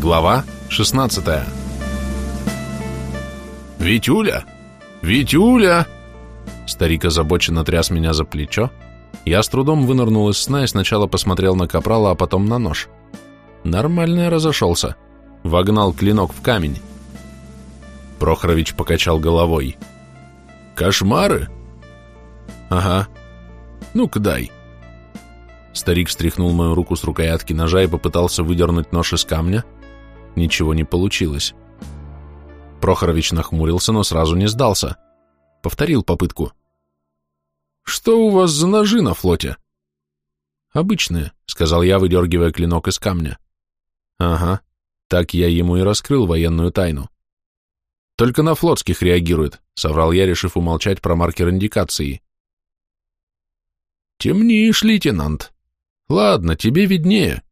Глава 16 «Витюля! Витюля!» Старик озабоченно тряс меня за плечо. Я с трудом вынырнул из сна и сначала посмотрел на капрала, а потом на нож. Нормально я разошелся. Вогнал клинок в камень. Прохорович покачал головой. «Кошмары?» «Ага. Ну-ка дай». Старик стряхнул мою руку с рукоятки ножа и попытался выдернуть нож из камня. Ничего не получилось. Прохорович нахмурился, но сразу не сдался. Повторил попытку. «Что у вас за ножи на флоте?» «Обычные», — сказал я, выдергивая клинок из камня. «Ага, так я ему и раскрыл военную тайну». «Только на флотских реагирует», — соврал я, решив умолчать про маркер индикации. «Темнишь, лейтенант. Ладно, тебе виднее.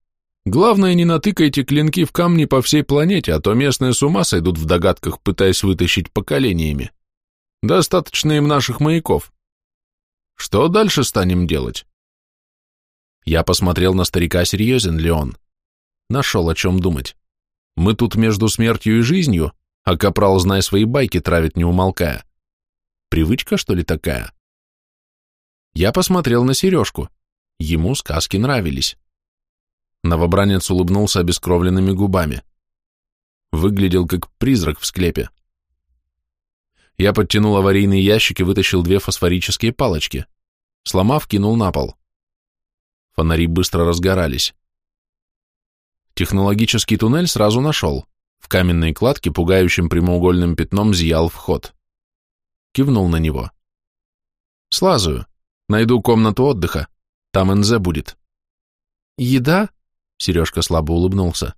Главное, не натыкайте клинки в камни по всей планете, а то местные с ума сойдут в догадках, пытаясь вытащить поколениями. Достаточно им наших маяков. Что дальше станем делать?» Я посмотрел на старика, серьезен ли он. Нашел о чем думать. Мы тут между смертью и жизнью, а капрал, знай, свои байки травит, не умолкая. Привычка, что ли, такая? Я посмотрел на сережку. Ему сказки нравились. Новобранец улыбнулся обескровленными губами. Выглядел как призрак в склепе. Я подтянул аварийный ящик и вытащил две фосфорические палочки. Сломав, кинул на пол. Фонари быстро разгорались. Технологический туннель сразу нашел. В каменной кладке пугающим прямоугольным пятном зиял вход. Кивнул на него. «Слазаю. Найду комнату отдыха. Там НЗ будет». «Еда?» — Сережка слабо улыбнулся.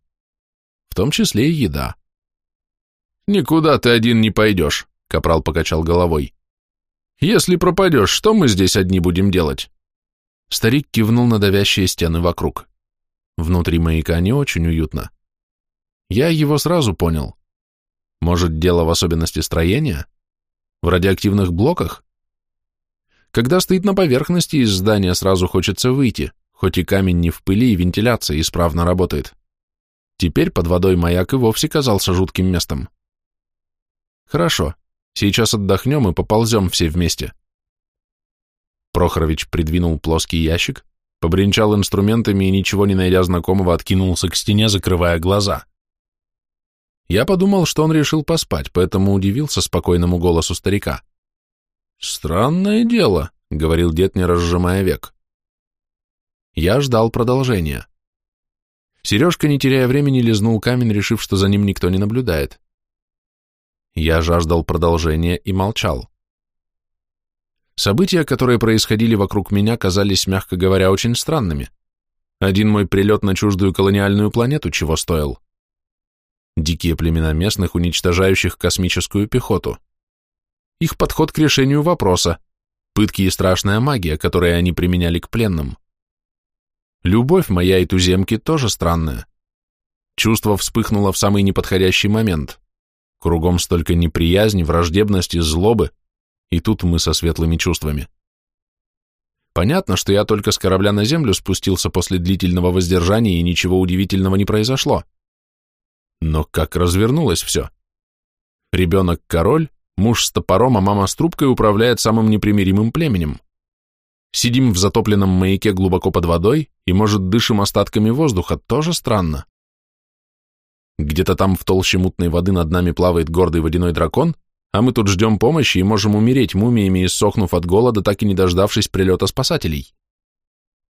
«В том числе и еда». «Никуда ты один не пойдешь», — Капрал покачал головой. «Если пропадешь, что мы здесь одни будем делать?» Старик кивнул на давящие стены вокруг. Внутри маяка не очень уютно. Я его сразу понял. Может, дело в особенности строения? В радиоактивных блоках? Когда стоит на поверхности, из здания сразу хочется выйти, хоть и камень не в пыли, и вентиляция исправно работает. Теперь под водой маяк и вовсе казался жутким местом. Хорошо, сейчас отдохнем и поползем все вместе. Прохорович придвинул плоский ящик, побренчал инструментами и, ничего не найдя знакомого, откинулся к стене, закрывая глаза. Я подумал, что он решил поспать, поэтому удивился спокойному голосу старика. «Странное дело», — говорил дед, не разжимая век. Я ждал продолжения. Сережка, не теряя времени, лизнул камень, решив, что за ним никто не наблюдает. Я жаждал продолжения и молчал. События, которые происходили вокруг меня, казались, мягко говоря, очень странными. Один мой прилет на чуждую колониальную планету чего стоил. Дикие племена местных, уничтожающих космическую пехоту. Их подход к решению вопроса, пытки и страшная магия, которые они применяли к пленным. Любовь моя и туземки тоже странная. Чувство вспыхнуло в самый неподходящий момент. Кругом столько неприязни, враждебности, злобы, и тут мы со светлыми чувствами. Понятно, что я только с корабля на землю спустился после длительного воздержания, и ничего удивительного не произошло. Но как развернулось все? Ребенок король, муж с топором, а мама с трубкой управляет самым непримиримым племенем. Сидим в затопленном маяке глубоко под водой и, может, дышим остатками воздуха, тоже странно. Где-то там в толще мутной воды над нами плавает гордый водяной дракон, а мы тут ждем помощи и можем умереть мумиями, иссохнув от голода, так и не дождавшись прилета спасателей.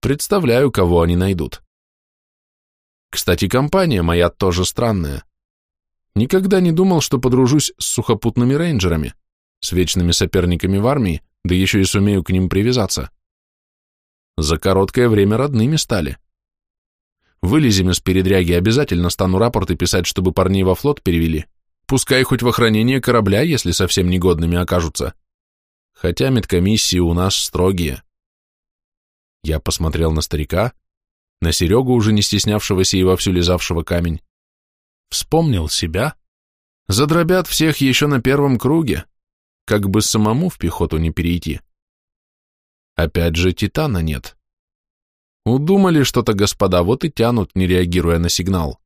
Представляю, кого они найдут. Кстати, компания моя тоже странная. Никогда не думал, что подружусь с сухопутными рейнджерами, с вечными соперниками в армии, да еще и сумею к ним привязаться. За короткое время родными стали. Вылезем из передряги, обязательно стану рапорты писать, чтобы парней во флот перевели, Пускай хоть в охранение корабля, если совсем негодными окажутся. Хотя медкомиссии у нас строгие. Я посмотрел на старика, на Серегу, уже не стеснявшегося и вовсю лизавшего камень. Вспомнил себя. Задробят всех еще на первом круге, как бы самому в пехоту не перейти. Опять же, Титана нет. Удумали что-то, господа, вот и тянут, не реагируя на сигнал.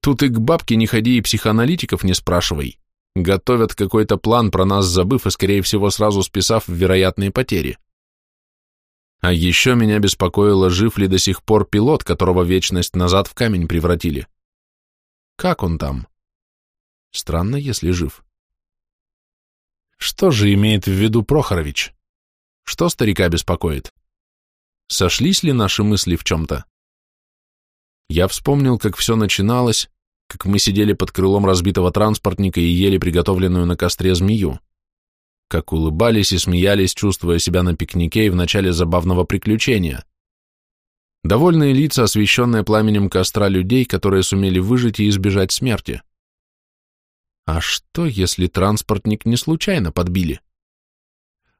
Тут и к бабке не ходи и психоаналитиков не спрашивай. Готовят какой-то план про нас, забыв и, скорее всего, сразу списав в вероятные потери. А еще меня беспокоило, жив ли до сих пор пилот, которого вечность назад в камень превратили. Как он там? Странно, если жив. Что же имеет в виду Прохорович? Что старика беспокоит? Сошлись ли наши мысли в чем-то? Я вспомнил, как все начиналось, как мы сидели под крылом разбитого транспортника и ели приготовленную на костре змею, как улыбались и смеялись, чувствуя себя на пикнике и в начале забавного приключения. Довольные лица, освещенные пламенем костра людей, которые сумели выжить и избежать смерти. А что, если транспортник не случайно подбили?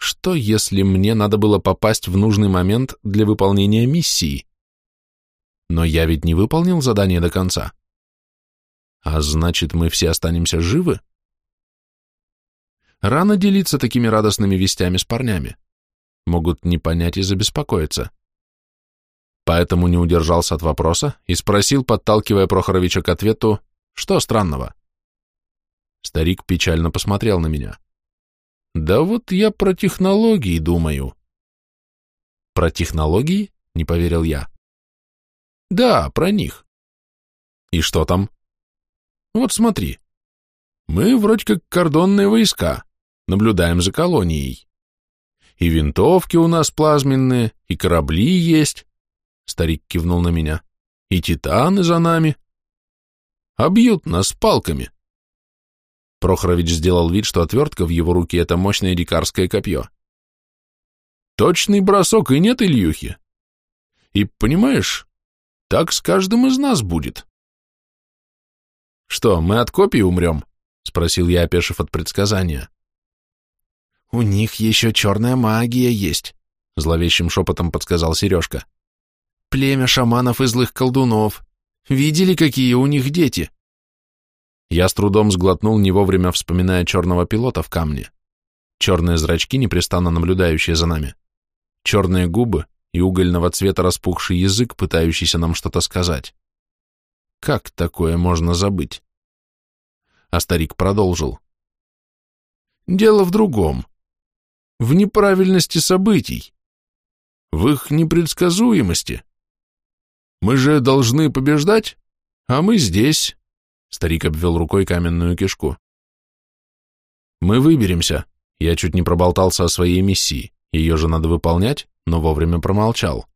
Что, если мне надо было попасть в нужный момент для выполнения миссии? Но я ведь не выполнил задание до конца. А значит, мы все останемся живы? Рано делиться такими радостными вестями с парнями. Могут не понять и забеспокоиться. Поэтому не удержался от вопроса и спросил, подталкивая Прохоровича к ответу, что странного. Старик печально посмотрел на меня. Да вот я про технологии думаю. Про технологии? Не поверил я. Да, про них. И что там? Вот смотри. Мы вроде как кордонные войска, наблюдаем за колонией. И винтовки у нас плазменные, и корабли есть. Старик кивнул на меня. И титаны за нами. А бьют нас палками. Прохорович сделал вид, что отвертка в его руке — это мощное дикарское копье. Точный бросок и нет Ильюхи. И, понимаешь, так с каждым из нас будет. «Что, мы от копий умрем?» — спросил я, опешив от предсказания. «У них еще черная магия есть», — зловещим шепотом подсказал Сережка. «Племя шаманов и злых колдунов. Видели, какие у них дети?» Я с трудом сглотнул, не вовремя вспоминая черного пилота в камне. Черные зрачки, непрестанно наблюдающие за нами. Черные губы и угольного цвета распухший язык, пытающийся нам что-то сказать. Как такое можно забыть? А старик продолжил. Дело в другом. В неправильности событий. В их непредсказуемости. Мы же должны побеждать, а мы здесь. Старик обвел рукой каменную кишку. Мы выберемся. Я чуть не проболтался о своей миссии. Ее же надо выполнять, но вовремя промолчал.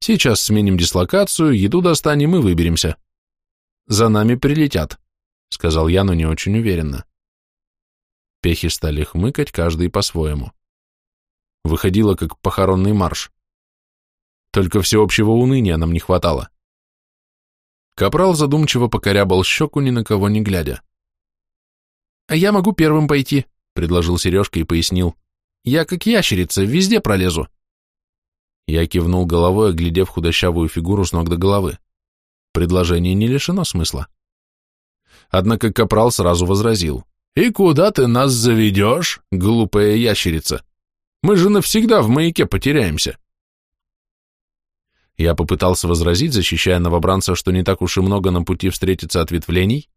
Сейчас сменим дислокацию, еду достанем и выберемся. За нами прилетят, сказал я, но не очень уверенно. Пехи стали хмыкать, каждый по-своему. Выходило, как похоронный марш. Только всеобщего уныния нам не хватало. Капрал задумчиво покорябал щеку, ни на кого не глядя. «А я могу первым пойти», — предложил Сережка и пояснил. «Я как ящерица, везде пролезу». Я кивнул головой, оглядев худощавую фигуру с ног до головы. Предложение не лишено смысла. Однако Капрал сразу возразил. «И куда ты нас заведешь, глупая ящерица? Мы же навсегда в маяке потеряемся». Я попытался возразить, защищая новобранца, что не так уж и много на пути встретиться ответвлений,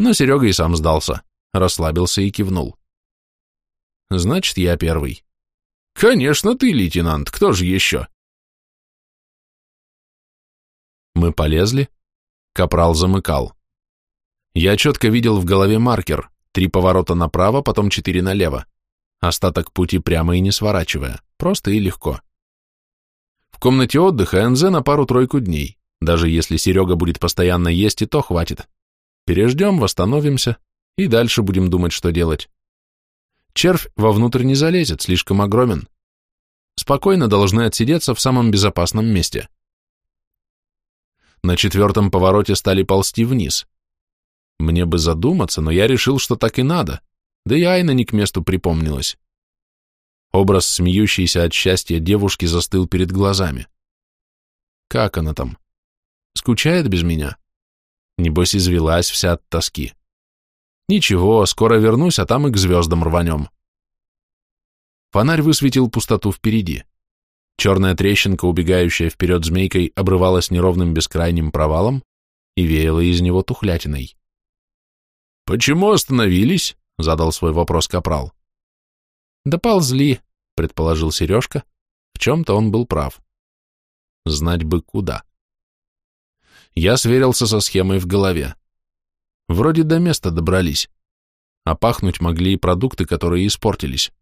но Серега и сам сдался, расслабился и кивнул. «Значит, я первый». «Конечно ты, лейтенант, кто же еще?» Мы полезли. Капрал замыкал. Я четко видел в голове маркер. Три поворота направо, потом четыре налево. Остаток пути прямо и не сворачивая. Просто и легко. В комнате отдыха НЗ на пару-тройку дней. Даже если Серега будет постоянно есть, и то хватит. Переждем, восстановимся, и дальше будем думать, что делать. Червь вовнутрь не залезет, слишком огромен спокойно должны отсидеться в самом безопасном месте. На четвертом повороте стали ползти вниз. Мне бы задуматься, но я решил, что так и надо, да и Айна не к месту припомнилась. Образ смеющейся от счастья девушки застыл перед глазами. Как она там? Скучает без меня? Небось, извелась вся от тоски. Ничего, скоро вернусь, а там и к звездам рванем. Фонарь высветил пустоту впереди. Черная трещинка, убегающая вперед змейкой, обрывалась неровным бескрайним провалом, и веяло из него тухлятиной. «Почему остановились?» — задал свой вопрос Капрал. «Да ползли», — предположил Сережка. В чем-то он был прав. Знать бы куда. Я сверился со схемой в голове. Вроде до места добрались, а пахнуть могли и продукты, которые испортились.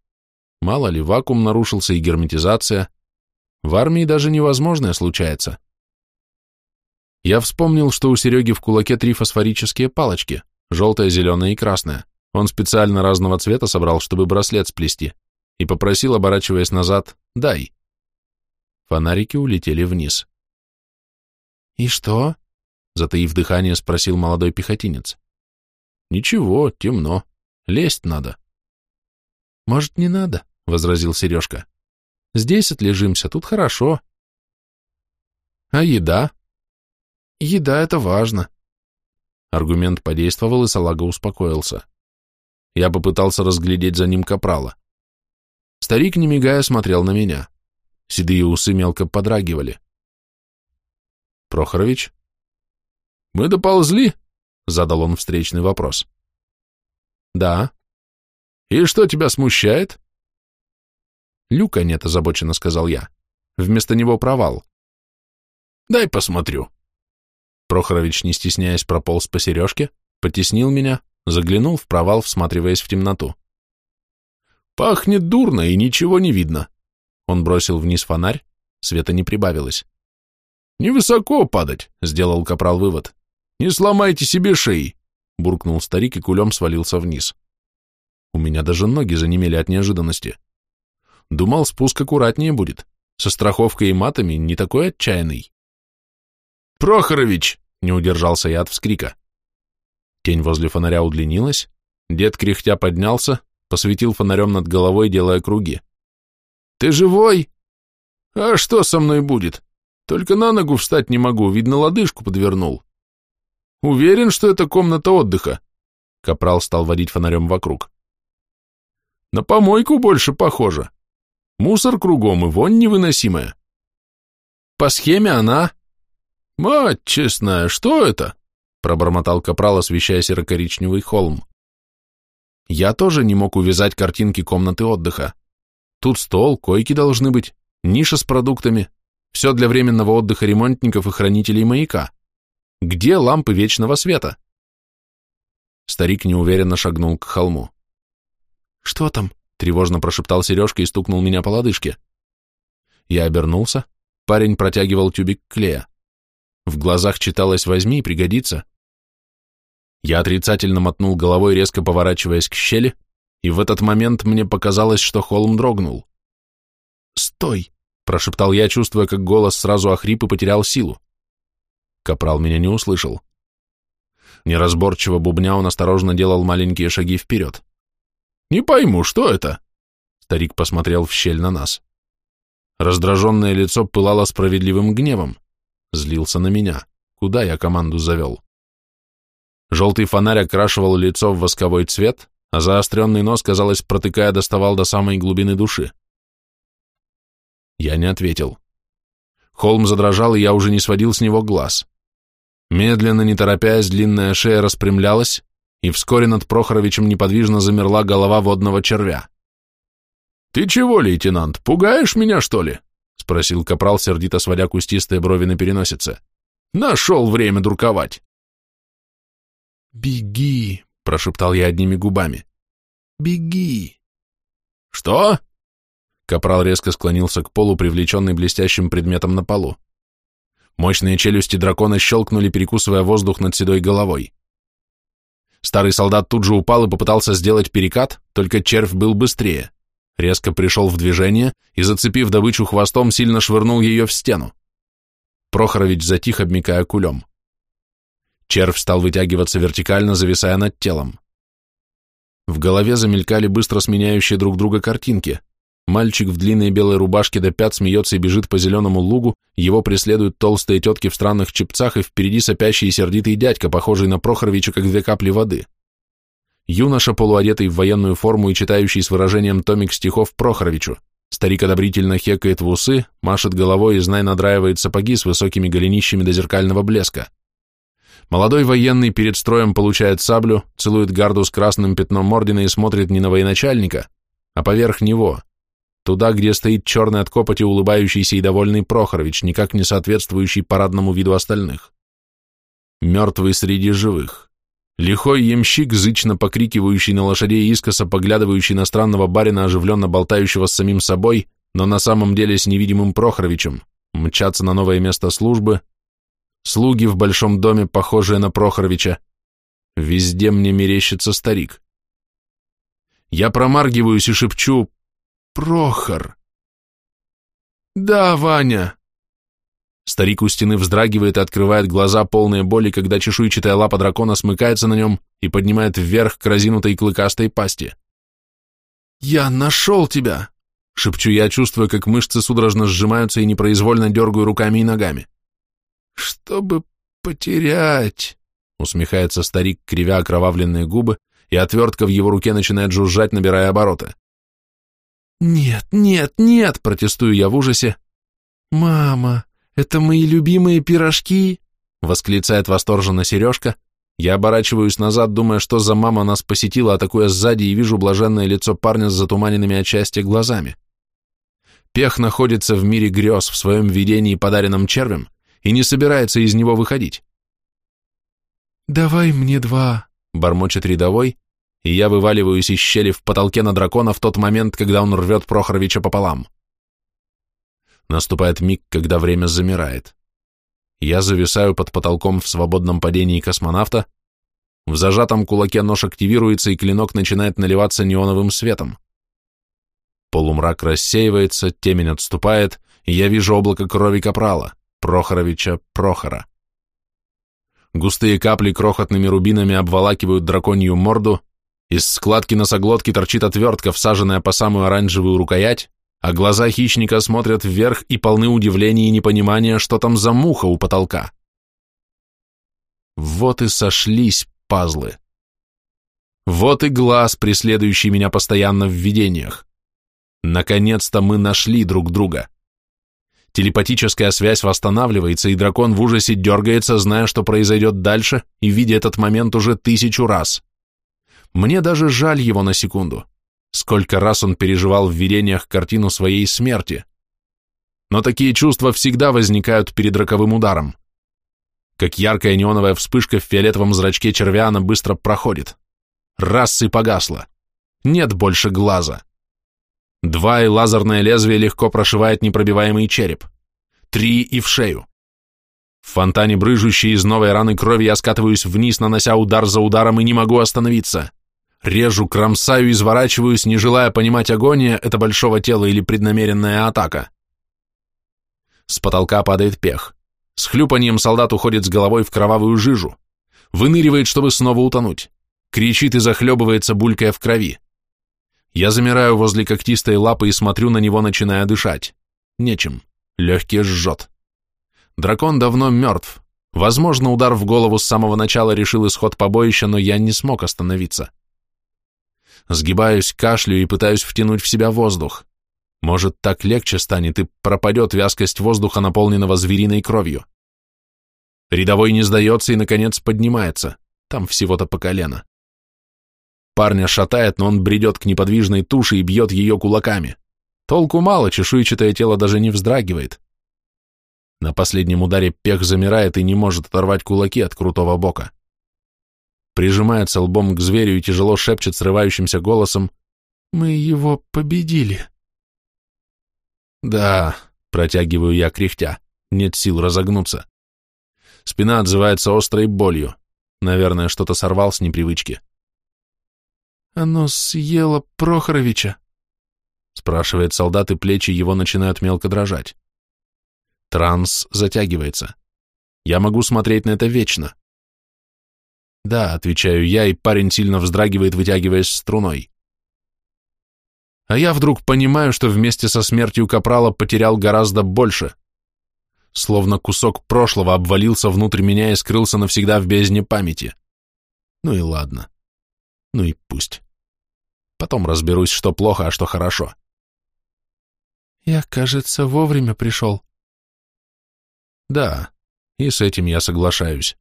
Мало ли, вакуум нарушился и герметизация. В армии даже невозможное случается. Я вспомнил, что у Сереги в кулаке три фосфорические палочки, желтая, зеленая и красная. Он специально разного цвета собрал, чтобы браслет сплести, и попросил, оборачиваясь назад, «дай». Фонарики улетели вниз. «И что?» — затаив дыхание, спросил молодой пехотинец. «Ничего, темно. Лезть надо». «Может, не надо?» — возразил Сережка. «Здесь отлежимся, тут хорошо». «А еда?» «Еда — это важно». Аргумент подействовал, и салага успокоился. Я попытался разглядеть за ним капрала. Старик, не мигая, смотрел на меня. Седые усы мелко подрагивали. «Прохорович?» «Мы доползли?» — задал он встречный вопрос. «Да». «И что тебя смущает?» «Люка нет», — озабоченно сказал я. «Вместо него провал». «Дай посмотрю». Прохорович, не стесняясь, прополз по сережке, потеснил меня, заглянул в провал, всматриваясь в темноту. «Пахнет дурно, и ничего не видно». Он бросил вниз фонарь, света не прибавилось. «Невысоко падать», — сделал капрал вывод. «Не сломайте себе шеи», — буркнул старик и кулем свалился вниз. У меня даже ноги занемели от неожиданности. Думал, спуск аккуратнее будет. Со страховкой и матами не такой отчаянный. «Прохорович!» — не удержался я от вскрика. Тень возле фонаря удлинилась, дед кряхтя поднялся, посветил фонарем над головой, делая круги. «Ты живой?» «А что со мной будет? Только на ногу встать не могу, видно, лодыжку подвернул». «Уверен, что это комната отдыха?» Капрал стал водить фонарем вокруг. «На помойку больше похоже. Мусор кругом и вонь невыносимая». «По схеме она...» «Мать честная, что это?» Пробормотал Капрал, освещая серо-коричневый холм. Я тоже не мог увязать картинки комнаты отдыха. Тут стол, койки должны быть, ниша с продуктами, все для временного отдыха ремонтников и хранителей маяка. Где лампы вечного света? Старик неуверенно шагнул к холму. «Что там?» — тревожно прошептал Сережка и стукнул меня по лодыжке. Я обернулся, парень протягивал тюбик клея. В глазах читалось «возьми, пригодится». Я отрицательно мотнул головой, резко поворачиваясь к щели, и в этот момент мне показалось, что холм дрогнул. «Стой!» — прошептал я, чувствуя, как голос сразу охрип и потерял силу. Капрал меня не услышал. Неразборчиво бубня он осторожно делал маленькие шаги вперед. «Не пойму, что это?» Старик посмотрел в щель на нас. Раздраженное лицо пылало справедливым гневом. Злился на меня. Куда я команду завел? Желтый фонарь окрашивал лицо в восковой цвет, а заостренный нос, казалось, протыкая, доставал до самой глубины души. Я не ответил. Холм задрожал, и я уже не сводил с него глаз. Медленно, не торопясь, длинная шея распрямлялась, и вскоре над Прохоровичем неподвижно замерла голова водного червя. «Ты чего, лейтенант, пугаешь меня, что ли?» — спросил капрал, сердито сводя кустистые брови на переносице. «Нашел время дурковать!» «Беги!» — прошептал я одними губами. «Беги!» «Что?» Капрал резко склонился к полу, привлеченный блестящим предметом на полу. Мощные челюсти дракона щелкнули, перекусывая воздух над седой головой. Старый солдат тут же упал и попытался сделать перекат, только червь был быстрее. Резко пришел в движение и, зацепив добычу хвостом, сильно швырнул ее в стену. Прохорович затих, обмикая кулем. Червь стал вытягиваться вертикально, зависая над телом. В голове замелькали быстро сменяющие друг друга картинки. Мальчик в длинной белой рубашке до пят смеется и бежит по зеленому лугу, его преследуют толстые тетки в странных чепцах и впереди сопящий и сердитый дядька, похожий на Прохоровича, как две капли воды. Юноша, полуодетый в военную форму и читающий с выражением томик стихов Прохоровичу. Старик одобрительно хекает в усы, машет головой и, знай, надраивает сапоги с высокими голенищами до зеркального блеска. Молодой военный перед строем получает саблю, целует гарду с красным пятном ордена и смотрит не на военачальника, а поверх него, туда, где стоит черный от копоти улыбающийся и довольный Прохорович, никак не соответствующий парадному виду остальных. Мертвый среди живых. Лихой ямщик, зычно покрикивающий на лошадей искоса, поглядывающий на странного барина, оживленно болтающего с самим собой, но на самом деле с невидимым Прохоровичем, мчаться на новое место службы, слуги в большом доме, похожие на Прохоровича. Везде мне мерещится старик. Я промаргиваюсь и шепчу «Прохор!» «Да, Ваня!» Старик у стены вздрагивает и открывает глаза, полные боли, когда чешуйчатая лапа дракона смыкается на нем и поднимает вверх к разинутой клыкастой пасти. «Я нашел тебя!» — шепчу я, чувствуя, как мышцы судорожно сжимаются и непроизвольно дергаю руками и ногами. «Чтобы потерять», — усмехается старик, кривя окровавленные губы, и отвертка в его руке начинает жужжать, набирая обороты. «Нет, нет, нет!» — протестую я в ужасе. «Мама, это мои любимые пирожки!» — восклицает восторженно Сережка. Я оборачиваюсь назад, думая, что за мама нас посетила, атакуя сзади, и вижу блаженное лицо парня с затуманенными от счастья глазами. Пех находится в мире грез, в своем видении, подаренном червем, и не собирается из него выходить. «Давай мне два», — бормочет рядовой, и я вываливаюсь из щели в потолке на дракона в тот момент, когда он рвет Прохоровича пополам. Наступает миг, когда время замирает. Я зависаю под потолком в свободном падении космонавта, в зажатом кулаке нож активируется, и клинок начинает наливаться неоновым светом. Полумрак рассеивается, темень отступает, и я вижу облако крови капрала. Прохоровича Прохора. Густые капли крохотными рубинами обволакивают драконью морду, из складки носоглотки торчит отвертка, всаженная по самую оранжевую рукоять, а глаза хищника смотрят вверх и полны удивления и непонимания, что там за муха у потолка. Вот и сошлись пазлы. Вот и глаз, преследующий меня постоянно в видениях. Наконец-то мы нашли друг друга. Телепатическая связь восстанавливается, и дракон в ужасе дергается, зная, что произойдет дальше, и видя этот момент уже тысячу раз. Мне даже жаль его на секунду. Сколько раз он переживал в видениях картину своей смерти. Но такие чувства всегда возникают перед роковым ударом. Как яркая неоновая вспышка в фиолетовом зрачке червя она быстро проходит. Раз и погасла. Нет больше глаза. Два, и лазерное лезвие легко прошивает непробиваемый череп. Три, и в шею. В фонтане брыжущей из новой раны крови я скатываюсь вниз, нанося удар за ударом, и не могу остановиться. Режу, кромсаю, изворачиваюсь, не желая понимать, агония это большого тела или преднамеренная атака. С потолка падает пех. С хлюпанием солдат уходит с головой в кровавую жижу. Выныривает, чтобы снова утонуть. Кричит и захлебывается, булькая в крови. Я замираю возле когтистой лапы и смотрю на него, начиная дышать. Нечем. Легкие жжет. Дракон давно мертв. Возможно, удар в голову с самого начала решил исход побоища, но я не смог остановиться. Сгибаюсь, кашлю и пытаюсь втянуть в себя воздух. Может, так легче станет и пропадет вязкость воздуха, наполненного звериной кровью. Рядовой не сдается и, наконец, поднимается. Там всего-то по колено. Парня шатает, но он бредет к неподвижной туше и бьет ее кулаками. Толку мало, чешуйчатое тело даже не вздрагивает. На последнем ударе пех замирает и не может оторвать кулаки от крутого бока. Прижимается лбом к зверю и тяжело шепчет срывающимся голосом «Мы его победили». «Да», — протягиваю я кряхтя, нет сил разогнуться. Спина отзывается острой болью. Наверное, что-то сорвал с непривычки. «Оно съело Прохоровича?» Спрашивает солдат, и плечи его начинают мелко дрожать. Транс затягивается. Я могу смотреть на это вечно. Да, отвечаю я, и парень сильно вздрагивает, вытягиваясь струной. А я вдруг понимаю, что вместе со смертью Капрала потерял гораздо больше. Словно кусок прошлого обвалился внутрь меня и скрылся навсегда в бездне памяти. Ну и ладно. Ну и пусть. Потом разберусь, что плохо, а что хорошо. Я, кажется, вовремя пришел. Да, и с этим я соглашаюсь.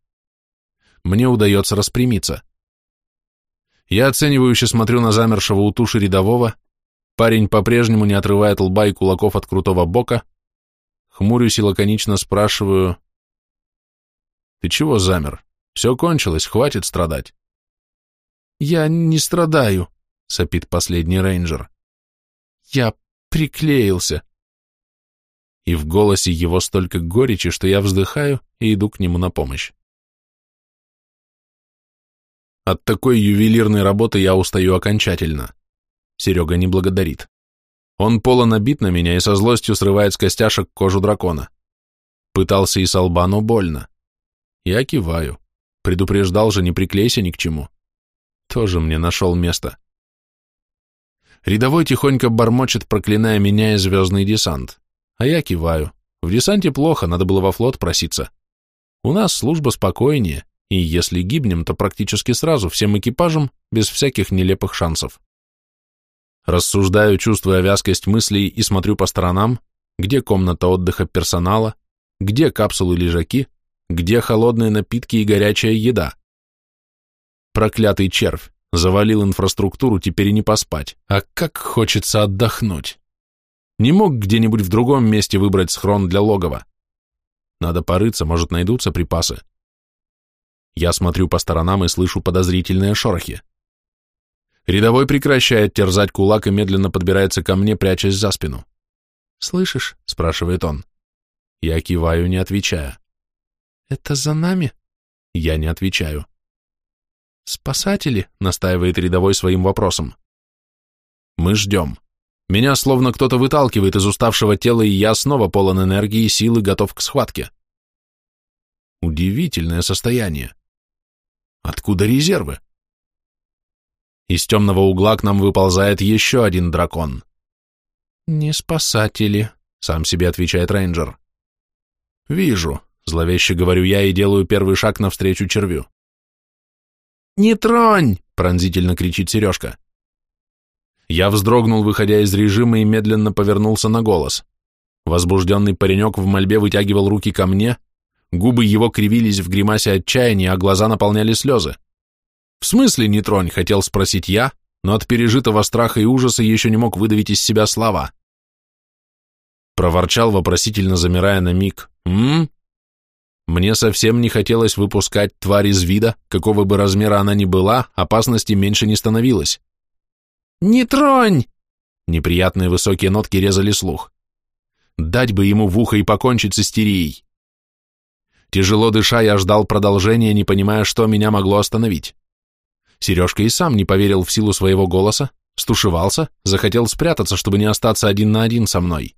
мне удается распрямиться. Я оценивающе смотрю на замершего у туши рядового, парень по-прежнему не отрывает лба и кулаков от крутого бока, хмурюсь и лаконично спрашиваю, «Ты чего замер? Все кончилось, хватит страдать». «Я не страдаю», — сопит последний рейнджер. «Я приклеился». И в голосе его столько горечи, что я вздыхаю и иду к нему на помощь. От такой ювелирной работы я устаю окончательно. Серега не благодарит. Он полон обид на меня и со злостью срывает с костяшек кожу дракона. Пытался и с лба, но больно. Я киваю. Предупреждал же, не приклейся ни к чему. Тоже мне нашел место. Рядовой тихонько бормочет, проклиная меня и звездный десант. А я киваю. В десанте плохо, надо было во флот проситься. У нас служба спокойнее, и если гибнем, то практически сразу, всем экипажем, без всяких нелепых шансов. Рассуждаю, чувствуя вязкость мыслей и смотрю по сторонам, где комната отдыха персонала, где капсулы-лежаки, где холодные напитки и горячая еда. Проклятый червь, завалил инфраструктуру, теперь и не поспать, а как хочется отдохнуть. Не мог где-нибудь в другом месте выбрать схрон для логова. Надо порыться, может, найдутся припасы. Я смотрю по сторонам и слышу подозрительные шорохи. Рядовой прекращает терзать кулак и медленно подбирается ко мне, прячась за спину. «Слышишь?» — спрашивает он. Я киваю, не отвечая. «Это за нами?» Я не отвечаю. «Спасатели?» — настаивает рядовой своим вопросом. Мы ждем. Меня словно кто-то выталкивает из уставшего тела, и я снова полон энергии силы, готов к схватке. Удивительное состояние. Откуда резервы? Из темного угла к нам выползает еще один дракон. «Не спасатели», — сам себе отвечает рейнджер. «Вижу», — зловеще говорю я и делаю первый шаг навстречу червю. «Не тронь!» — пронзительно кричит Сережка. Я вздрогнул, выходя из режима, и медленно повернулся на голос. Возбужденный паренек в мольбе вытягивал руки ко мне, Губы его кривились в гримасе отчаяния, а глаза наполняли слезы. «В смысле не тронь?» — хотел спросить я, но от пережитого страха и ужаса еще не мог выдавить из себя слова. Проворчал, вопросительно замирая на миг. «М?», Мне совсем не хотелось выпускать тварь из вида, какого бы размера она ни была, опасности меньше не становилось. «Не тронь!» Неприятные высокие нотки резали слух. Дать бы ему в ухо и покончить с истерией. Тяжело дыша, я ждал продолжения, не понимая, что меня могло остановить. Сережка и сам не поверил в силу своего голоса, стушевался, захотел спрятаться, чтобы не остаться один на один со мной.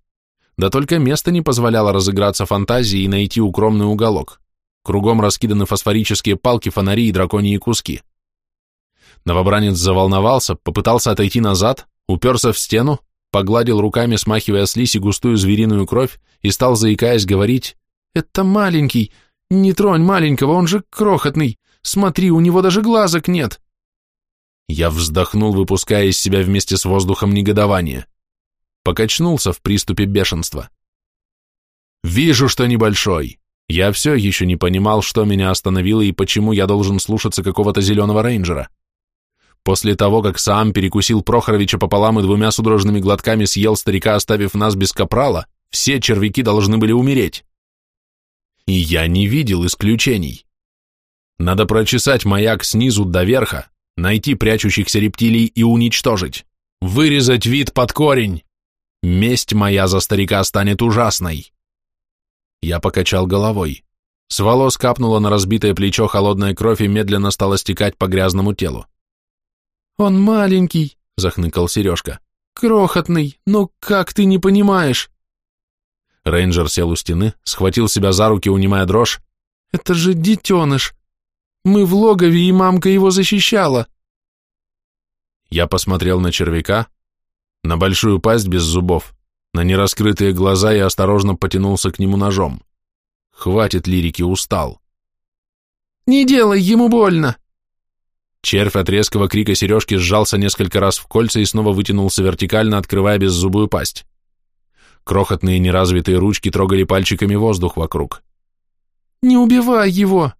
Да только место не позволяло разыграться фантазии и найти укромный уголок. Кругом раскиданы фосфорические палки, фонари и драконьи куски. Новобранец заволновался, попытался отойти назад, уперся в стену, погладил руками, смахивая слизь и густую звериную кровь, и стал, заикаясь, говорить «Это маленький, «Не тронь маленького, он же крохотный. Смотри, у него даже глазок нет». Я вздохнул, выпуская из себя вместе с воздухом негодование. Покачнулся в приступе бешенства. «Вижу, что небольшой. Я все еще не понимал, что меня остановило и почему я должен слушаться какого-то зеленого рейнджера. После того, как сам перекусил Прохоровича пополам и двумя судорожными глотками съел старика, оставив нас без капрала, все червяки должны были умереть и я не видел исключений. Надо прочесать маяк снизу до верха, найти прячущихся рептилий и уничтожить, вырезать вид под корень. Месть моя за старика станет ужасной. Я покачал головой. С волос капнула на разбитое плечо холодная кровь и медленно стала стекать по грязному телу. «Он маленький», — захныкал Сережка. «Крохотный, но как ты не понимаешь?» Рейнджер сел у стены, схватил себя за руки, унимая дрожь. «Это же детеныш! Мы в логове, и мамка его защищала!» Я посмотрел на червяка, на большую пасть без зубов, на нераскрытые глаза и осторожно потянулся к нему ножом. Хватит лирики, устал. «Не делай ему больно!» Червь от резкого крика сережки сжался несколько раз в кольца и снова вытянулся вертикально, открывая беззубую пасть. Крохотные неразвитые ручки трогали пальчиками воздух вокруг. «Не убивай его!»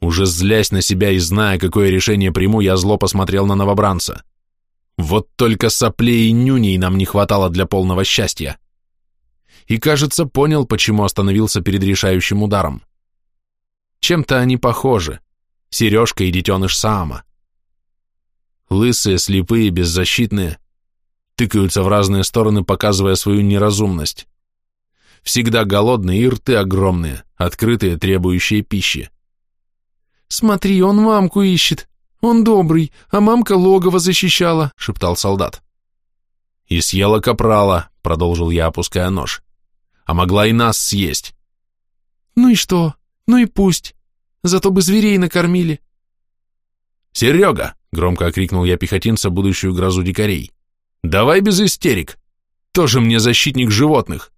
Уже злясь на себя и зная, какое решение приму, я зло посмотрел на новобранца. Вот только соплей и нюней нам не хватало для полного счастья. И, кажется, понял, почему остановился перед решающим ударом. Чем-то они похожи. Сережка и детеныш Саама. Лысые, слепые, беззащитные, тыкаются в разные стороны, показывая свою неразумность. Всегда голодные и рты огромные, открытые, требующие пищи. «Смотри, он мамку ищет. Он добрый, а мамка логово защищала», — шептал солдат. «И съела капрала», — продолжил я, опуская нож. «А могла и нас съесть». «Ну и что? Ну и пусть. Зато бы зверей накормили». «Серега!» — громко окрикнул я пехотинца, будущую грозу дикарей. «Давай без истерик. Тоже мне защитник животных.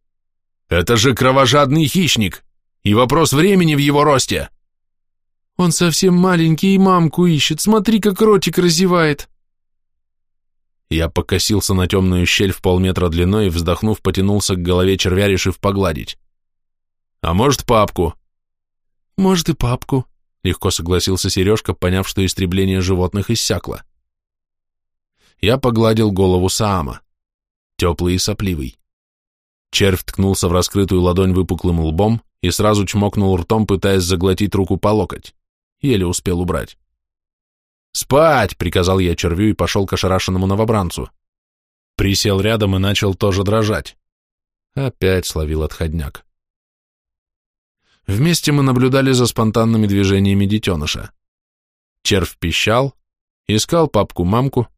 Это же кровожадный хищник, и вопрос времени в его росте». Он совсем маленький и мамку ищет. Смотри, как ротик разевает. Я покосился на темную щель в полметра длиной и, вздохнув, потянулся к голове червя, решив погладить. А может, папку? Может, и папку, легко согласился Сережка, поняв, что истребление животных иссякло. Я погладил голову Саама, теплый и сопливый. Червь ткнулся в раскрытую ладонь выпуклым лбом и сразу чмокнул ртом, пытаясь заглотить руку по локоть еле успел убрать. «Спать!» — приказал я червю и пошел к ошарашенному новобранцу. Присел рядом и начал тоже дрожать. Опять словил отходняк. Вместе мы наблюдали за спонтанными движениями детеныша. Червь пищал, искал папку-мамку,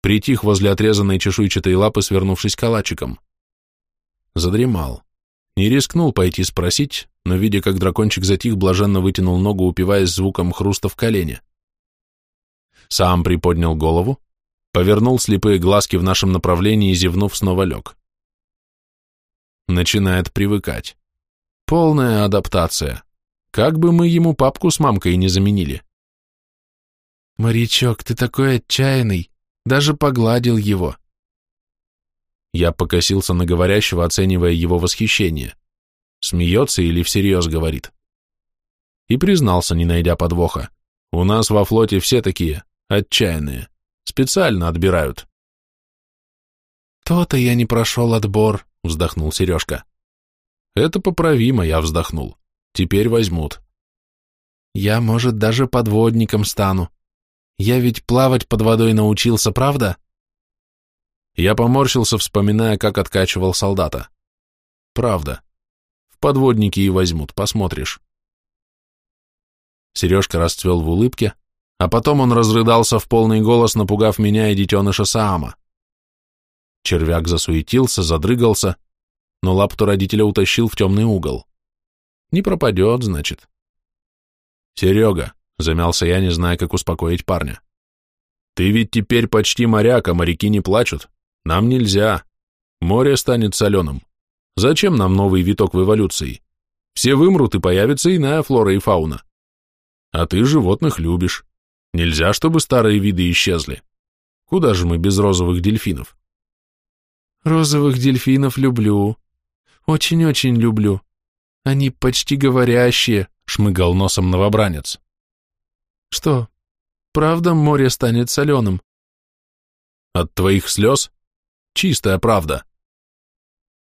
притих возле отрезанной чешуйчатой лапы, свернувшись калачиком. Задремал. Не рискнул пойти спросить, но, видя, как дракончик затих, блаженно вытянул ногу, упиваясь звуком хруста в колене. Сам приподнял голову, повернул слепые глазки в нашем направлении и, зевнув, снова лег. Начинает привыкать. Полная адаптация. Как бы мы ему папку с мамкой не заменили. «Морячок, ты такой отчаянный, даже погладил его», я покосился на говорящего, оценивая его восхищение. Смеется или всерьез говорит. И признался, не найдя подвоха. У нас во флоте все такие, отчаянные. Специально отбирают. «То-то я не прошел отбор», — вздохнул Сережка. «Это поправимо», — я вздохнул. «Теперь возьмут». «Я, может, даже подводником стану. Я ведь плавать под водой научился, правда?» Я поморщился, вспоминая, как откачивал солдата. Правда. Подводники и возьмут, посмотришь. Сережка расцвел в улыбке, а потом он разрыдался в полный голос, напугав меня и детеныша Саама. Червяк засуетился, задрыгался, но лапту родителя утащил в темный угол. Не пропадет, значит. Серега, замялся я, не зная, как успокоить парня. Ты ведь теперь почти моряк, а моряки не плачут. Нам нельзя. Море станет соленым. Зачем нам новый виток в эволюции? Все вымрут, и появится иная флора и фауна. А ты животных любишь. Нельзя, чтобы старые виды исчезли. Куда же мы без розовых дельфинов? Розовых дельфинов люблю. Очень-очень люблю. Они почти говорящие, шмыгал носом новобранец. Что, правда море станет соленым? От твоих слез? Чистая правда.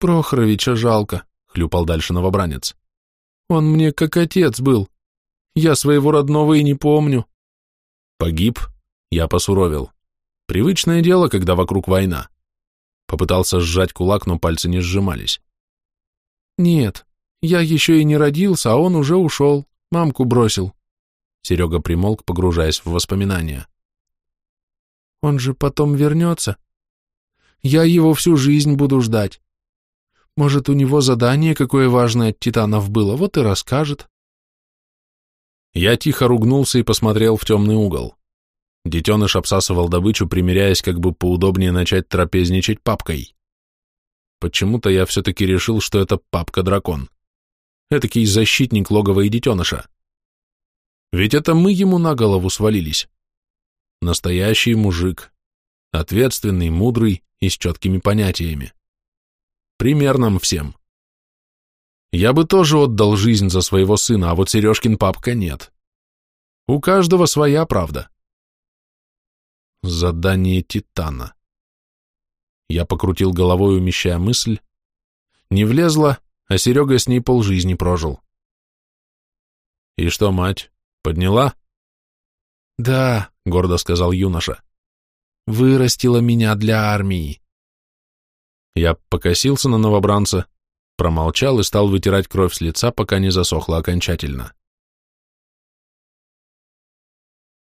Прохоровича жалко, хлюпал дальше новобранец. Он мне как отец был. Я своего родного и не помню. Погиб, я посуровил. Привычное дело, когда вокруг война. Попытался сжать кулак, но пальцы не сжимались. Нет, я еще и не родился, а он уже ушел, мамку бросил. Серега примолк, погружаясь в воспоминания. Он же потом вернется, я его всю жизнь буду ждать. Может, у него задание какое важное от титанов было, вот и расскажет. Я тихо ругнулся и посмотрел в темный угол. Детеныш обсасывал добычу, примеряясь, как бы поудобнее начать трапезничать папкой. Почему-то я все-таки решил, что это папка-дракон. Этакий защитник логова и детеныша. Ведь это мы ему на голову свалились. Настоящий мужик. Ответственный, мудрый, и с четкими понятиями. Пример нам всем. Я бы тоже отдал жизнь за своего сына, а вот Сережкин папка нет. У каждого своя правда. Задание Титана. Я покрутил головой, умещая мысль. Не влезла, а Серега с ней полжизни прожил. И что, мать, подняла? Да, гордо сказал юноша. Вырастила меня для армии. Я покосился на новобранца, промолчал и стал вытирать кровь с лица, пока не засохла окончательно.